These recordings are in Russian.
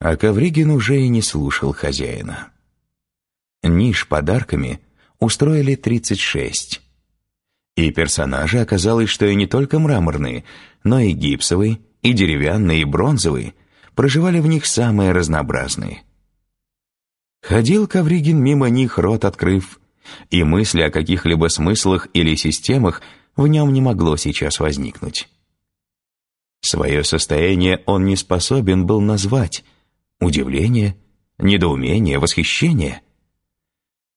А Ковригин уже и не слушал хозяина. Ниш подарками устроили 36. И персонажи оказалось, что и не только мраморные, но и гипсовые, и деревянные, и бронзовые, проживали в них самые разнообразные. Ходил Ковригин мимо них, рот открыв, и мысли о каких-либо смыслах или системах в нем не могло сейчас возникнуть. Свое состояние он не способен был назвать. Удивление, недоумение, восхищение.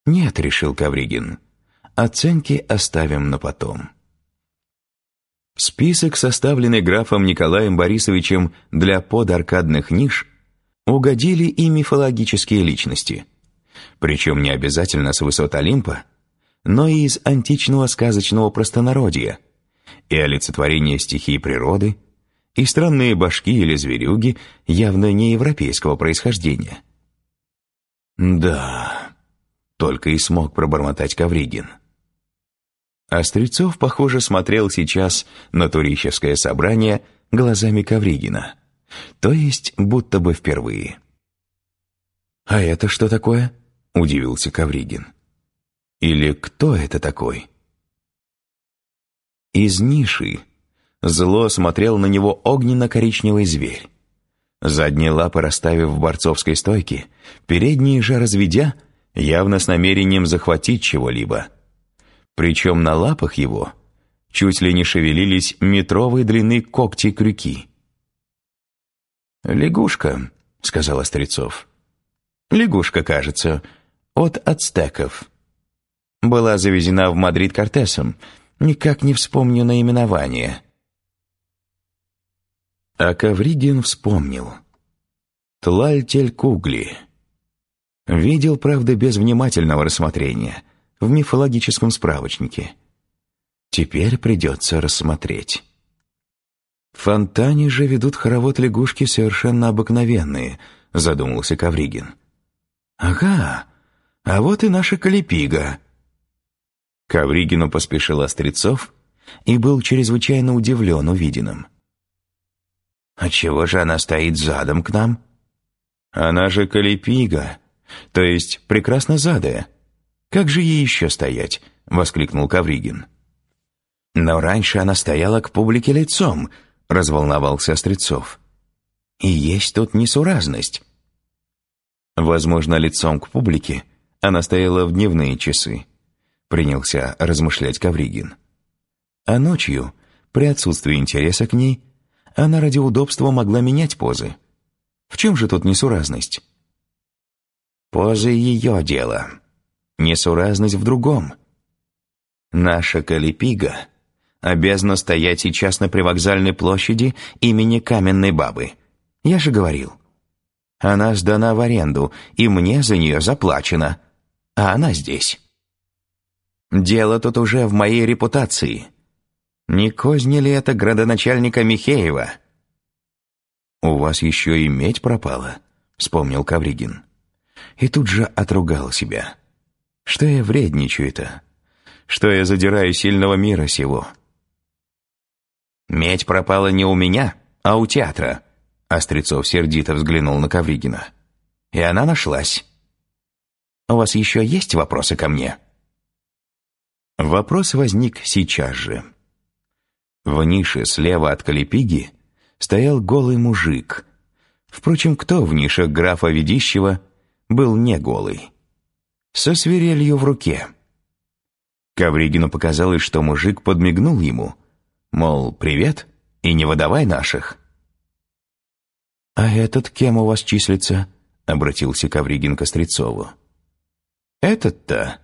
«Нет», — решил Кавригин, — «оценки оставим на потом». Список, составленный графом Николаем Борисовичем для подаркадных ниш, угодили и мифологические личности. Причем не обязательно с высот Олимпа, но и из античного сказочного простонародья, и олицетворение стихий природы, и странные башки или зверюги явно не европейского происхождения. «Да», — только и смог пробормотать Кавригин. Острецов, похоже, смотрел сейчас на турищевское собрание глазами Кавригина, то есть будто бы впервые. «А это что такое?» — удивился Кавригин. «Или кто это такой?» Из ниши зло смотрел на него огненно-коричневый зверь. Задние лапы расставив в борцовской стойке, передние же разведя, явно с намерением захватить чего-либо — причем на лапах его чуть ли не шевелились метровой длины когти-крюки. «Лягушка», — сказал Острецов. «Лягушка, кажется, от ацтеков. Была завезена в Мадрид Кортесом, никак не вспомню наименование». А Ковригин вспомнил. Тлальтель-Кугли. Видел, правда, без внимательного рассмотрения — в мифологическом справочнике. Теперь придется рассмотреть. В фонтане же ведут хоровод лягушки совершенно обыкновенные, задумался Кавригин. Ага, а вот и наша Калипига. Ковригину поспешил Острецов и был чрезвычайно удивлен увиденным. «А чего же она стоит задом к нам?» «Она же Калипига, то есть прекрасно задая. «Как же ей еще стоять?» — воскликнул Кавригин. «Но раньше она стояла к публике лицом», — разволновался Острецов. «И есть тут несуразность». Возможно, лицом к публике она стояла в дневные часы, принялся размышлять Кавригин. А ночью, при отсутствии интереса к ней, она ради удобства могла менять позы. В чем же тут несуразность? «Позы ее дело», Несуразность в другом. Наша Калипига обязана стоять сейчас на привокзальной площади имени Каменной Бабы. Я же говорил. Она сдана в аренду, и мне за нее заплачено. А она здесь. Дело тут уже в моей репутации. Не козни ли это градоначальника Михеева? «У вас еще и медь пропала», — вспомнил Кавригин. И тут же отругал себя. Что я вредничаю-то? Что я задираю сильного мира сего? Медь пропала не у меня, а у театра. Острецов сердито взглянул на Ковригина. И она нашлась. У вас еще есть вопросы ко мне? Вопрос возник сейчас же. В нише слева от Калипиги стоял голый мужик. Впрочем, кто в нишах графа Ведищева был не голый? со свирелью в руке. Ковригину показалось, что мужик подмигнул ему, мол, привет, и не выдавай наших. «А этот кем у вас числится?» — обратился Ковригин к Острецову. «Этот-то...»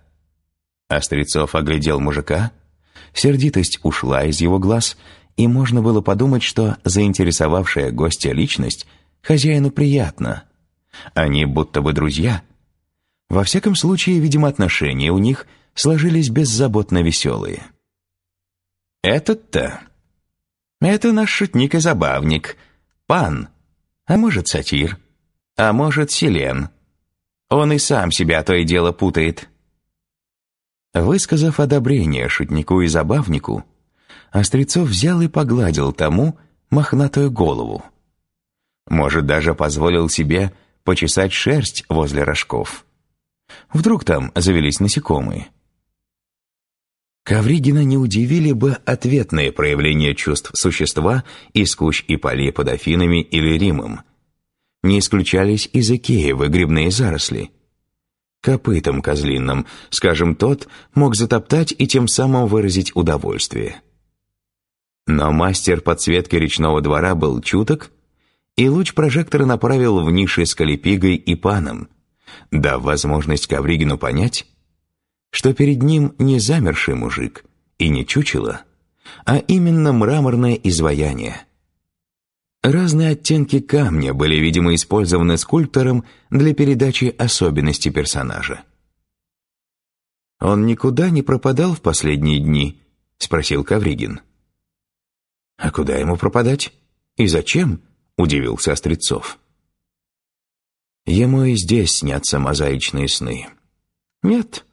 Острецов оглядел мужика, сердитость ушла из его глаз, и можно было подумать, что заинтересовавшая гостя личность хозяину приятна. Они будто бы друзья — во всяком случае, видимо, отношения у них сложились беззаботно веселые. «Этот-то? Это наш шутник и забавник. Пан. А может, сатир. А может, селен. Он и сам себя то и дело путает». Высказав одобрение шутнику и забавнику, Острецов взял и погладил тому мохнатую голову. Может, даже позволил себе почесать шерсть возле рожков. Вдруг там завелись насекомые. Ковригина не удивили бы ответные проявления чувств существа из куч и полей под Афинами или Римом. Не исключались и Закеевы грибные заросли. Копытом козлиным, скажем, тот мог затоптать и тем самым выразить удовольствие. Но мастер подсветки речного двора был чуток, и луч прожектора направил в ниши с Калипигой и Паном, дав возможность Ковригину понять, что перед ним не замерший мужик и не чучело, а именно мраморное изваяние. Разные оттенки камня были, видимо, использованы скульптором для передачи особенностей персонажа. «Он никуда не пропадал в последние дни?» — спросил Кавригин. «А куда ему пропадать? И зачем?» — удивился Острецов. Ему и здесь снятся мозаичные сны. «Нет,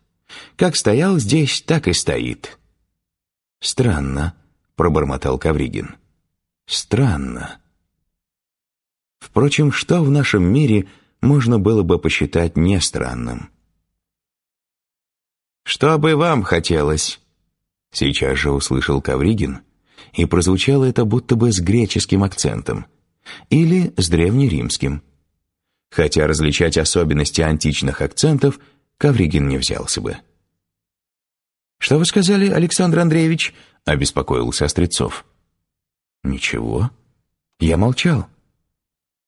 как стоял здесь, так и стоит». «Странно», — пробормотал Кавригин. «Странно». Впрочем, что в нашем мире можно было бы посчитать не странным? «Что бы вам хотелось?» Сейчас же услышал Кавригин, и прозвучало это будто бы с греческим акцентом или с древнеримским. Хотя различать особенности античных акцентов Ковригин не взялся бы. «Что вы сказали, Александр Андреевич?» — обеспокоился Острецов. «Ничего. Я молчал.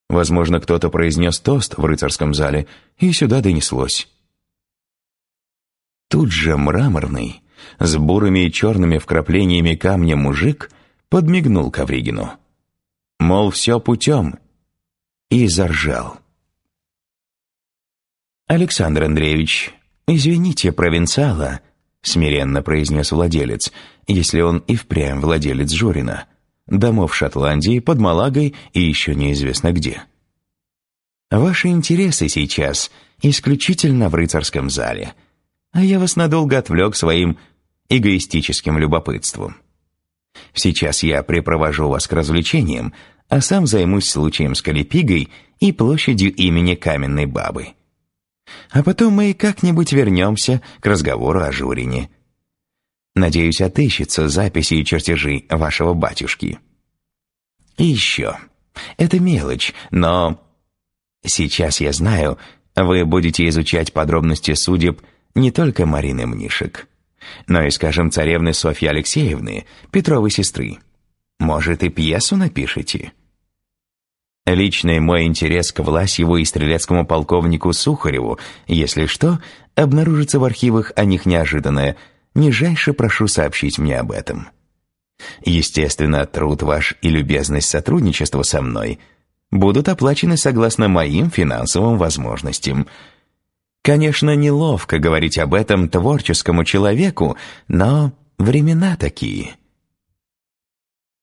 Возможно, кто-то произнес тост в рыцарском зале, и сюда донеслось». Тут же мраморный, с бурыми и черными вкраплениями камня мужик подмигнул Ковригину. Мол, все путем. И заржал. «Александр Андреевич, извините провинциала», — смиренно произнес владелец, если он и впрямь владелец Журина, домов Шотландии, под Малагой и еще неизвестно где. «Ваши интересы сейчас исключительно в рыцарском зале, а я вас надолго отвлек своим эгоистическим любопытством. Сейчас я припровожу вас к развлечениям, а сам займусь случаем с Калипигой и площадью имени Каменной Бабы». А потом мы как-нибудь вернемся к разговору о Журине. Надеюсь, отыщется записи и чертежи вашего батюшки. И еще. Это мелочь, но... Сейчас я знаю, вы будете изучать подробности судеб не только Марины Мнишек, но и, скажем, царевны Софьи Алексеевны, Петровой сестры. Может, и пьесу напишите?» Личный мой интерес к Власьеву и стрелецкому полковнику Сухареву, если что, обнаружится в архивах о них неожиданное. Нижайше прошу сообщить мне об этом. Естественно, труд ваш и любезность сотрудничества со мной будут оплачены согласно моим финансовым возможностям. Конечно, неловко говорить об этом творческому человеку, но времена такие».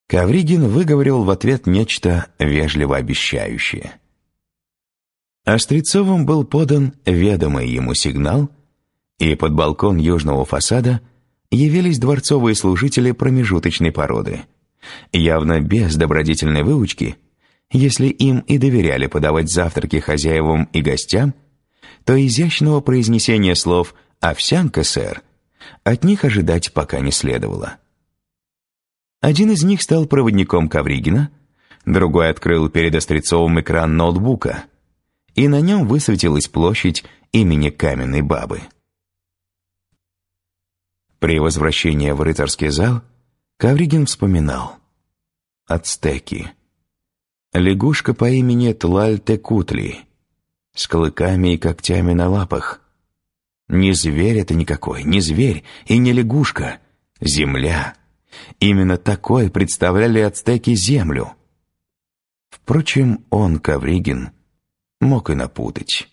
Ковригин выговорил в ответ нечто вежливо обещающее. Острецовым был подан ведомый ему сигнал, и под балкон южного фасада явились дворцовые служители промежуточной породы, явно без добродетельной выучки, если им и доверяли подавать завтраки хозяевам и гостям, то изящного произнесения слов «овсянка, сэр» от них ожидать пока не следовало. Один из них стал проводником Ковригина, другой открыл перед Острецовым экран ноутбука, и на нем высветилась площадь имени Каменной Бабы. При возвращении в рыцарский зал Ковригин вспоминал. Ацтеки. Лягушка по имени Тлальтекутли, с клыками и когтями на лапах. Не зверь это никакой, не зверь и не лягушка, земля. Именно такой представляли ацтеки землю. Впрочем, он, Ковригин, мог и напутать.